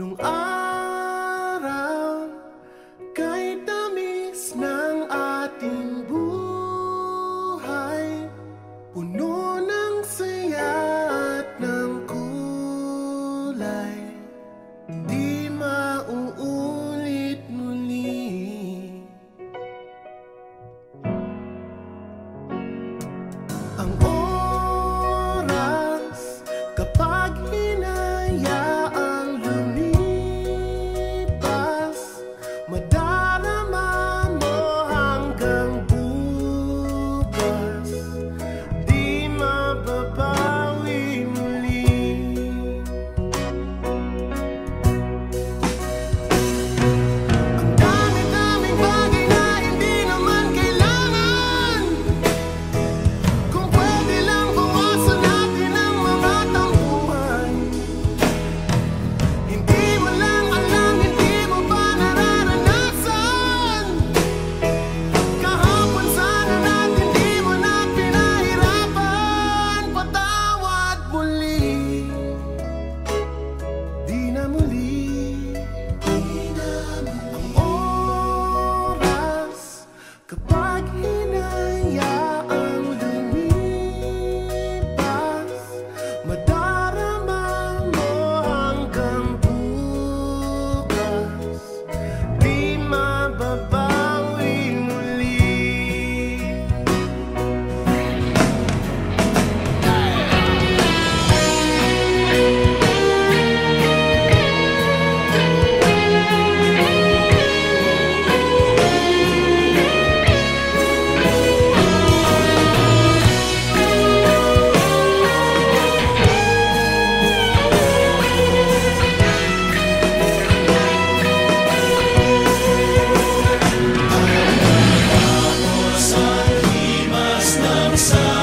Nung Kapag hinayaang coração.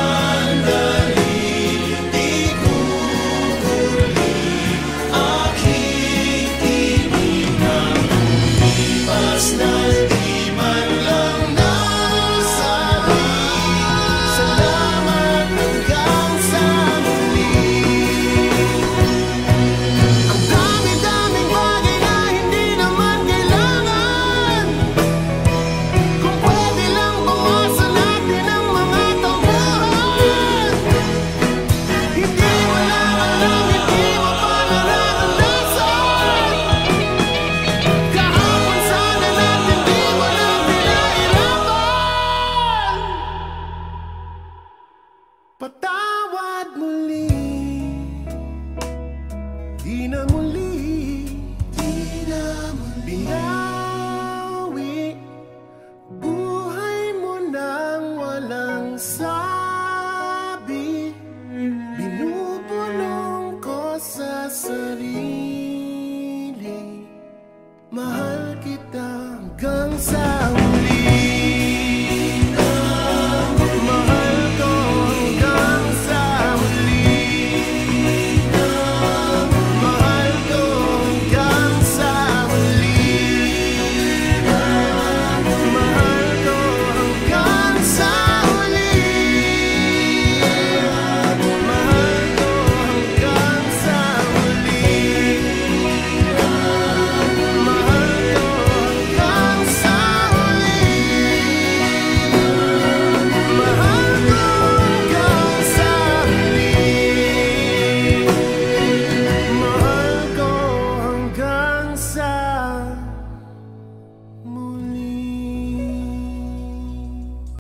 down.